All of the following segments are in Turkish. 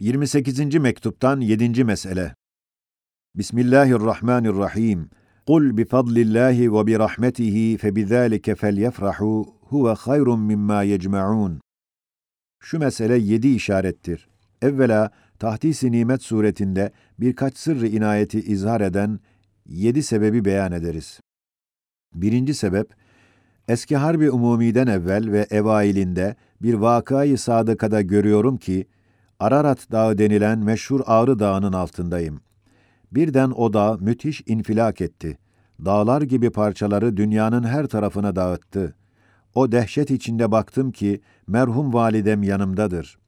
28. mektuptan 7. mesele. Bismillahirrahmanirrahim. Kul bi fadlillahi ve bi rahmetihi fe bizalike felyefrahu huve hayrun mimma yecmaun. Şu mesele yedi işarettir. Evvela Tahdis-i Nimet suretinde birkaç sırrı inayeti izhar eden yedi sebebi beyan ederiz. Birinci sebep, eski harbi umumiden evvel ve evailinde bir vakayı sadıkada görüyorum ki, Ararat Dağı denilen meşhur Ağrı Dağı'nın altındayım. Birden o dağ müthiş infilak etti. Dağlar gibi parçaları dünyanın her tarafına dağıttı. O dehşet içinde baktım ki merhum validem yanımdadır.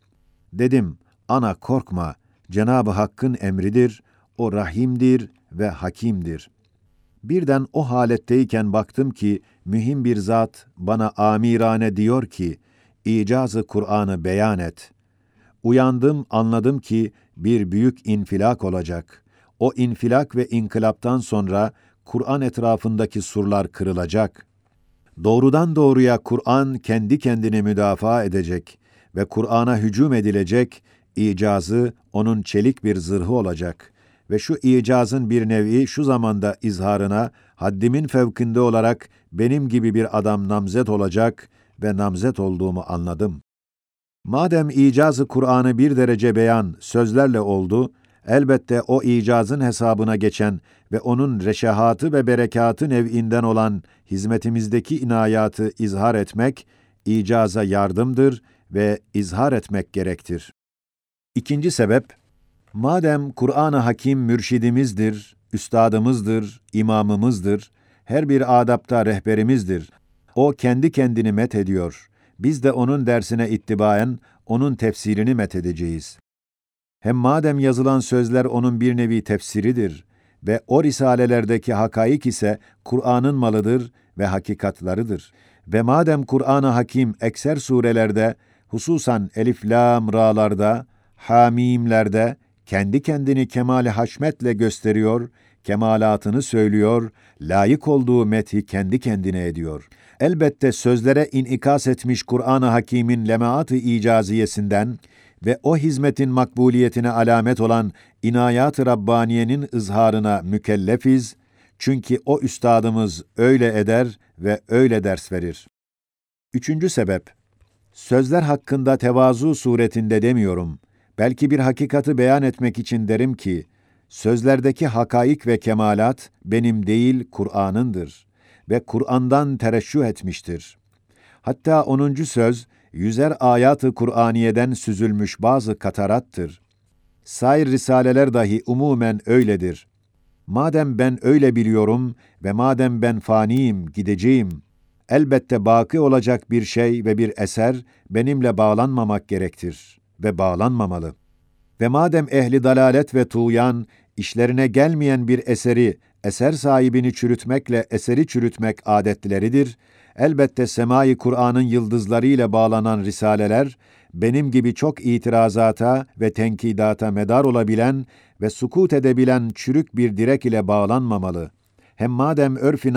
Dedim, ana korkma, Cenab-ı Hakk'ın emridir, o rahimdir ve hakimdir. Birden o haletteyken baktım ki mühim bir zat bana amirane diyor ki, icazı Kur'an'ı beyan et. Uyandım, anladım ki bir büyük infilak olacak. O infilak ve inkılaptan sonra Kur'an etrafındaki surlar kırılacak. Doğrudan doğruya Kur'an kendi kendini müdafaa edecek ve Kur'an'a hücum edilecek, icazı onun çelik bir zırhı olacak ve şu icazın bir nevi şu zamanda izharına haddimin fevkinde olarak benim gibi bir adam namzet olacak ve namzet olduğumu anladım. Madem icazı Kur'an'ı bir derece beyan sözlerle oldu, elbette o icazın hesabına geçen ve onun reşahatı ve berekatı nev'inden olan hizmetimizdeki inayatı izhar etmek, icaza yardımdır ve izhar etmek gerektir. İkinci sebep, madem Kur'an-ı Hakim mürşidimizdir, üstadımızdır, imamımızdır, her bir adapta rehberimizdir, o kendi kendini met ediyor, biz de onun dersine ittibaen onun tefsirini met edeceğiz. Hem madem yazılan sözler onun bir nevi tefsiridir ve o risalelerdeki hakaik ise Kur'an'ın malıdır ve hakikatlarıdır. Ve madem Kur'an-ı Hakim ekser surelerde, hususan elif, lam, ra'larda, hamimlerde kendi kendini kemali haşmetle gösteriyor, kemalatını söylüyor, layık olduğu methi kendi kendine ediyor. Elbette sözlere inikas etmiş Kur'an-ı Hakîm'in lemaat-ı icaziyesinden ve o hizmetin makbuliyetine alamet olan inayat-ı Rabbaniye'nin ızharına mükellefiz, çünkü o üstadımız öyle eder ve öyle ders verir. Üçüncü sebep, sözler hakkında tevazu suretinde demiyorum. Belki bir hakikati beyan etmek için derim ki, sözlerdeki hakaik ve kemalat benim değil Kur'an'ındır ve Kur'an'dan tereşşüh etmiştir. Hatta onuncu söz, yüzer ayatı Kur'aniye'den süzülmüş bazı katarattır. Sair risaleler dahi umumen öyledir. Madem ben öyle biliyorum ve madem ben faniyim, gideceğim, elbette baki olacak bir şey ve bir eser benimle bağlanmamak gerektir ve bağlanmamalı. Ve madem ehli dalalet ve tuğyan işlerine gelmeyen bir eseri eser sahibini çürütmekle eseri çürütmek adetleridir, elbette semai Kur'an'ın yıldızlarıyla bağlanan risaleler, benim gibi çok itirazata ve tenkidata medar olabilen ve sukut edebilen çürük bir direk ile bağlanmamalı. Hem madem örf-i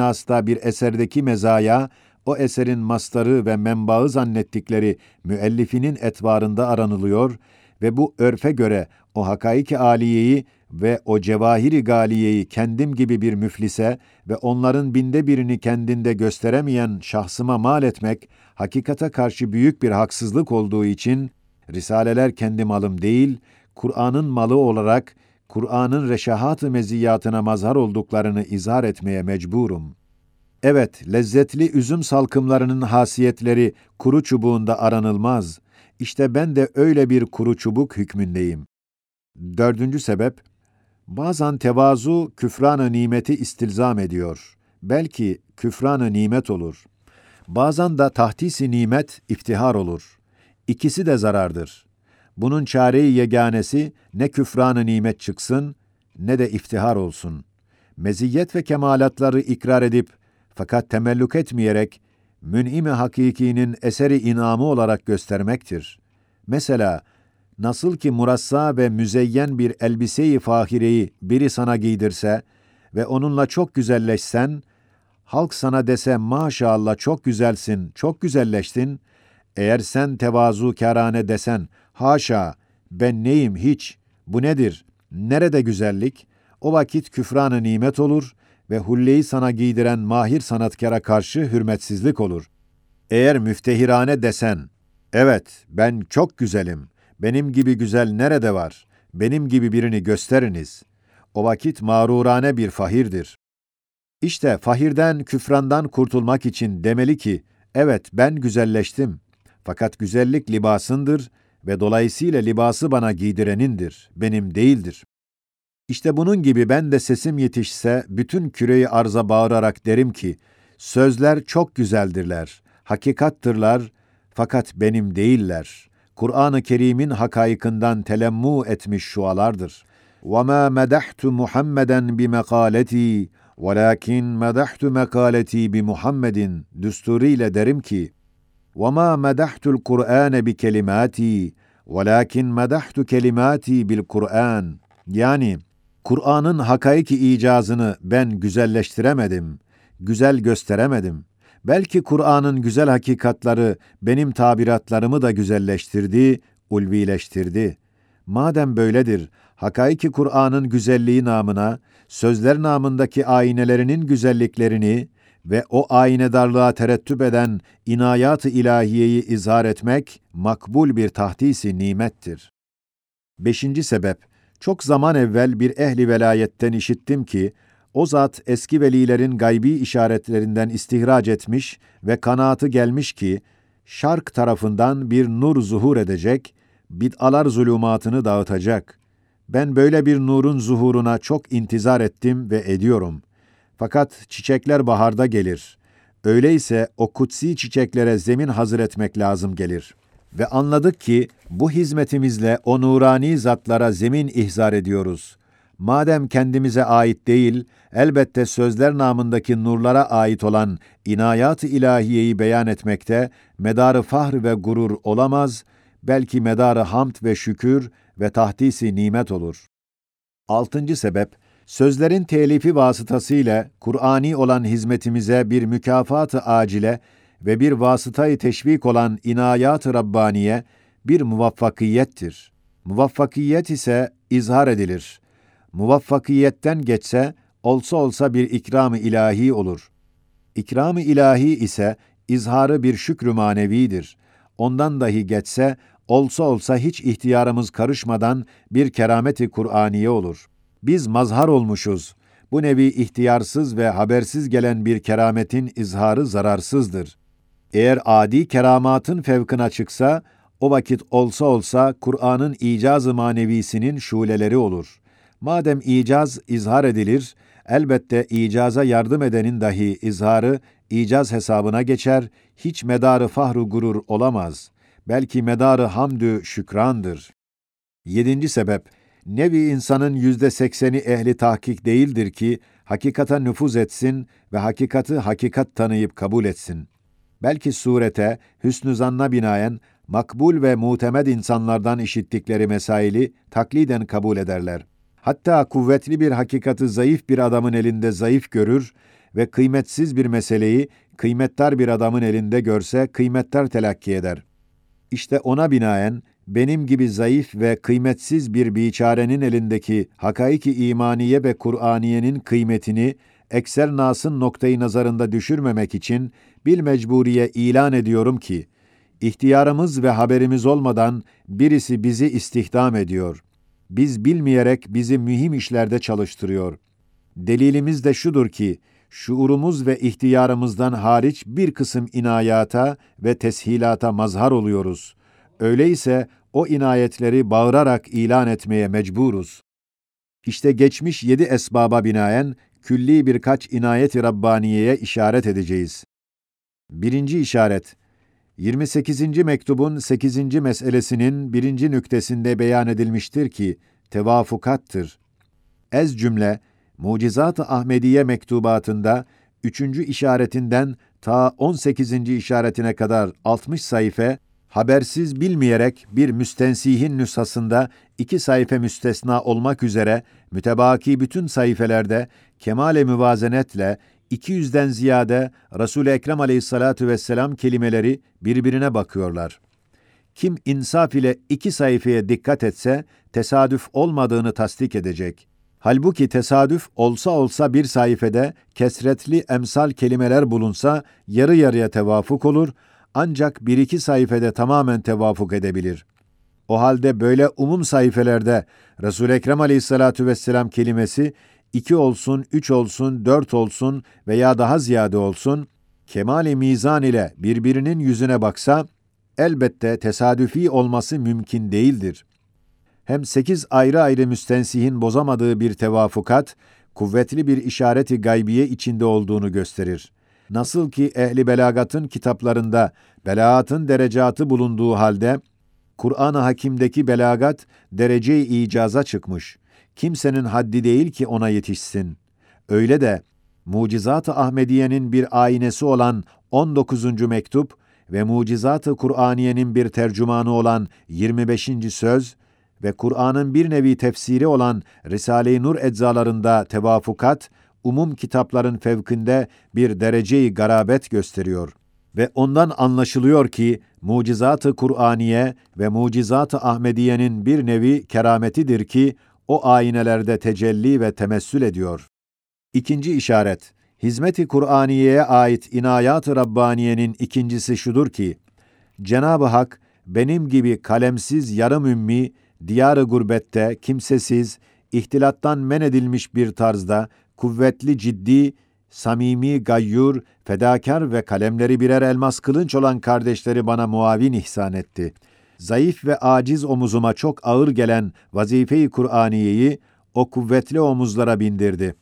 bir eserdeki mezaya, o eserin mastarı ve menbaı zannettikleri müellifinin etvarında aranılıyor ve bu örfe göre o hakaiki aliyeyi ve o cevahiri galiyeyi kendim gibi bir müflise ve onların binde birini kendinde gösteremeyen şahsıma mal etmek, hakikata karşı büyük bir haksızlık olduğu için, Risaleler kendi malım değil, Kur'an'ın malı olarak, Kur'an'ın reşahat-ı meziyatına mazhar olduklarını izah etmeye mecburum. Evet, lezzetli üzüm salkımlarının hasiyetleri kuru çubuğunda aranılmaz. İşte ben de öyle bir kuru çubuk hükmündeyim. Dördüncü sebep, Bazen tevazu küfran nimeti istilzam ediyor. Belki küfran nimet olur. Bazen de tahtisi nimet iftihar olur. İkisi de zarardır. Bunun çareyi yeganesi ne küfran nimet çıksın ne de iftihar olsun. Meziyet ve kemalatları ikrar edip fakat temelluk etmeyerek mün'im-i hakikinin eseri inamı olarak göstermektir. Mesela Nasıl ki murassa ve müzeyyen bir elbise-i fahireyi biri sana giydirse ve onunla çok güzelleşsen, halk sana dese maşallah çok güzelsin, çok güzelleştin, eğer sen tevazu kârane desen, haşa, ben neyim hiç, bu nedir, nerede güzellik, o vakit küfranı nimet olur ve hulleyi sana giydiren mahir sanatkara karşı hürmetsizlik olur. Eğer müftehirane desen, evet ben çok güzelim, benim gibi güzel nerede var, benim gibi birini gösteriniz. O vakit mağrurane bir fahirdir. İşte fahirden, küfrandan kurtulmak için demeli ki, evet ben güzelleştim. Fakat güzellik libasındır ve dolayısıyla libası bana giydirenindir, benim değildir. İşte bunun gibi ben de sesim yetişse bütün küreyi arza bağırarak derim ki, sözler çok güzeldirler, hakikattırlar fakat benim değiller. Kur'an-ı Kerim'in hakaykından telemmu etmiş şualardır. وَمَا مَدَحْتُ مُحَمَّدًا بِمَقَالَتِي وَلَكِنْ مَدَحْتُ مَقَالَتِي بِمُحَمَّدٍ Düsturiyle derim ki, وَمَا مَدَحْتُ الْقُرْآنَ بِكَلِمَاتِي وَلَكِنْ مَدَحْتُ كَلِمَاتِي بِالْقُرْآنِ Yani, Kur'an'ın hakaiki icazını ben güzelleştiremedim, güzel gösteremedim. Belki Kur'an'ın güzel hakikatları benim tabiratlarımı da güzelleştirdi, ulvileştirdi. Madem böyledir, hakaiki Kur'an'ın güzelliği namına, sözler namındaki aynelerinin güzelliklerini ve o aynedarlığa terettüp eden inayat-ı ilahiyeyi izhar etmek makbul bir tahdisi nimettir. Beşinci sebep, çok zaman evvel bir ehli velayetten işittim ki, o zat eski velilerin gaybi işaretlerinden istihraç etmiş ve kanaatı gelmiş ki, şark tarafından bir nur zuhur edecek, bid'alar zulümatını dağıtacak. Ben böyle bir nurun zuhuruna çok intizar ettim ve ediyorum. Fakat çiçekler baharda gelir. Öyleyse o kutsi çiçeklere zemin hazır etmek lazım gelir.'' Ve anladık ki bu hizmetimizle o nurani zatlara zemin ihzar ediyoruz. Madem kendimize ait değil, elbette sözler namındaki nurlara ait olan inayat-ı ilahiyeyi beyan etmekte medarı fahr ve gurur olamaz, belki medarı hamd ve şükür ve tahdisi nimet olur. Altıncı sebep, sözlerin telifi vasıtasıyla Kur'ani olan hizmetimize bir mükafat-ı acile ve bir vasıtayı teşvik olan inayat-ı Rabbaniye bir muvaffakiyettir. Muvaffakiyet ise izhar edilir. Muvaffakiyetten geçse, olsa olsa bir ikram-ı ilahi olur. İkram-ı ilahi ise izharı bir şükrü manevidir. Ondan dahi geçse, olsa olsa hiç ihtiyarımız karışmadan bir kerameti Kur'aniye olur. Biz mazhar olmuşuz. Bu nevi ihtiyarsız ve habersiz gelen bir kerametin izharı zararsızdır. Eğer adi keramatın fevkına çıksa, o vakit olsa olsa Kur'an'ın icaz-ı manevisinin şuleleri olur. Madem icaz izhar edilir, elbette icaza yardım edenin dahi izharı icaz hesabına geçer, hiç medarı fahru gurur olamaz. Belki medarı hamdü şükrandır. Yedinci sebep, nevi insanın yüzde sekseni ehli tahkik değildir ki, hakikata nüfuz etsin ve hakikati hakikat tanıyıp kabul etsin belki surete, hüsnü zanna binaen makbul ve mutemed insanlardan işittikleri mesaili takliden kabul ederler. Hatta kuvvetli bir hakikati zayıf bir adamın elinde zayıf görür ve kıymetsiz bir meseleyi kıymettar bir adamın elinde görse kıymettar telakki eder. İşte ona binaen benim gibi zayıf ve kıymetsiz bir biçarenin elindeki hakaiki imaniye ve Kur'aniyenin kıymetini ekser nasın noktayı nazarında düşürmemek için bil mecburiye ilan ediyorum ki, ihtiyarımız ve haberimiz olmadan birisi bizi istihdam ediyor. Biz bilmeyerek bizi mühim işlerde çalıştırıyor. Delilimiz de şudur ki, şuurumuz ve ihtiyarımızdan hariç bir kısım inayata ve teshilata mazhar oluyoruz. Öyleyse o inayetleri bağırarak ilan etmeye mecburuz. İşte geçmiş yedi esbaba binaen külli birkaç inayet-i Rabbaniye'ye işaret edeceğiz. Birinci işaret, 28. mektubun 8. meselesinin birinci nüktesinde beyan edilmiştir ki, tevafukattır. Ez cümle, Mucizat-ı Ahmediye mektubatında, üçüncü işaretinden ta 18. işaretine kadar 60 sayfa, habersiz bilmeyerek bir müstensihin nüshasında iki sayfa müstesna olmak üzere mütebaki bütün sayfelerde kemale müvazenetle 200'den ziyade Resul-i Ekrem aleyhissalatu vesselam kelimeleri birbirine bakıyorlar. Kim insaf ile iki sayfaya dikkat etse, tesadüf olmadığını tasdik edecek. Halbuki tesadüf olsa olsa bir sayfede kesretli emsal kelimeler bulunsa yarı yarıya tevafuk olur, ancak bir iki sayfede tamamen tevafuk edebilir. O halde böyle umum sayfelerde Resul Ekrem Aleyhissalatu vesselam kelimesi iki olsun, üç olsun, dört olsun veya daha ziyade olsun, kemali mizan ile birbirinin yüzüne baksa, elbette tesadüfi olması mümkün değildir. Hem sekiz ayrı ayrı müstensihin bozamadığı bir tevafukat, kuvvetli bir işareti gaybiye içinde olduğunu gösterir. Nasıl ki ehli belagatın kitaplarında belaatın derecatı bulunduğu halde, Kur'an-ı Hakim'deki belagat derece-i icaza çıkmış. Kimsenin haddi değil ki ona yetişsin. Öyle de Mucizat-ı Ahmediye'nin bir aynesi olan 19. mektup ve Mucizat-ı Kur'aniye'nin bir tercümanı olan 25. söz ve Kur'an'ın bir nevi tefsiri olan Risale-i Nur eczalarında tevafukat, umum kitapların fevkinde bir dereceyi garabet gösteriyor. Ve ondan anlaşılıyor ki, Mucizat-ı Kur'aniye ve Mucizat-ı Ahmediye'nin bir nevi kerametidir ki, o aynelerde tecelli ve temessül ediyor. İkinci işaret, Hizmet-i Kur'aniye'ye ait inayat-ı Rabbaniye'nin ikincisi şudur ki, Cenab-ı Hak, benim gibi kalemsiz yarım ümmi, diyarı gurbette, kimsesiz, ihtilattan men edilmiş bir tarzda, kuvvetli, ciddi, samimi, gayyur, fedakar ve kalemleri birer elmas kılınç olan kardeşleri bana muavin ihsan etti. Zayıf ve aciz omuzuma çok ağır gelen vazife-i Kur'aniyeyi o kuvvetli omuzlara bindirdi.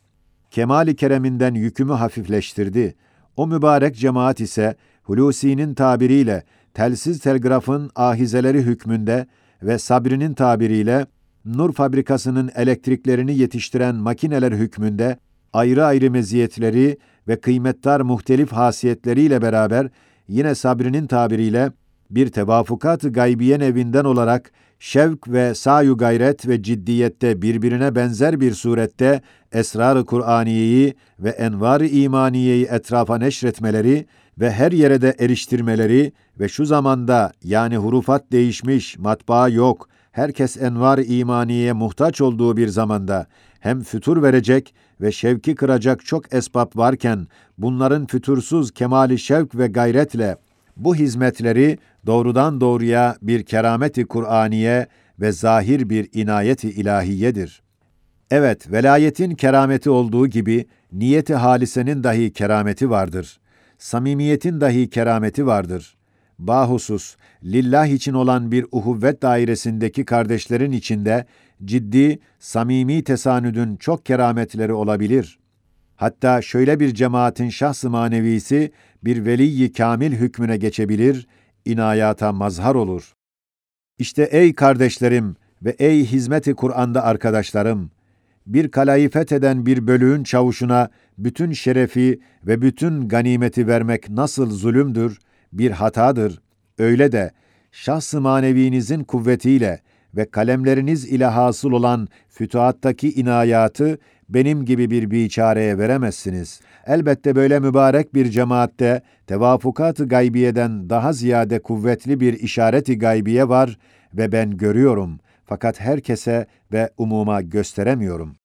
Kemali kereminden yükümü hafifleştirdi. O mübarek cemaat ise Hulusi'nin tabiriyle telsiz telgrafın ahizeleri hükmünde ve Sabri'nin tabiriyle nur fabrikasının elektriklerini yetiştiren makineler hükmünde ayrı ayrı meziyetleri ve kıymetdar muhtelif hasiyetleriyle beraber yine Sabri'nin tabiriyle bir tevafukat-ı gaybiye nevinden olarak şevk ve sayu gayret ve ciddiyette birbirine benzer bir surette esrar-ı Kur'aniyeyi ve envar-ı imaniyeyi etrafa neşretmeleri ve her yere de eriştirmeleri ve şu zamanda yani hurufat değişmiş, matbaa yok, herkes envar-ı imaniyeye muhtaç olduğu bir zamanda hem fütur verecek ve şevki kıracak çok esbab varken bunların fütursuz kemali şevk ve gayretle bu hizmetleri doğrudan doğruya bir kerameti Kur'aniye ve zahir bir inayeti ilahiyedir. Evet, velayetin kerameti olduğu gibi niyeti halisenin dahi kerameti vardır. Samimiyetin dahi kerameti vardır. Bahusus, lillah için olan bir uhuvvet dairesindeki kardeşlerin içinde ciddi, samimi tesanüdün çok kerametleri olabilir. Hatta şöyle bir cemaatin şahs-ı manevisi bir veliyi kamil hükmüne geçebilir, inayata mazhar olur. İşte ey kardeşlerim ve ey hizmeti Kur'an'da arkadaşlarım, bir kalayı fetheden bir bölüğün çavuşuna bütün şerefi ve bütün ganimeti vermek nasıl zulümdür, bir hatadır. Öyle de şahs-ı manevinizin kuvvetiyle ve kalemleriniz ile hasıl olan fütuhattaki inayatı benim gibi bir biçareye veremezsiniz. Elbette böyle mübarek bir cemaatte tevafukat-ı gaybiyeden daha ziyade kuvvetli bir işareti gaybiye var ve ben görüyorum fakat herkese ve umuma gösteremiyorum.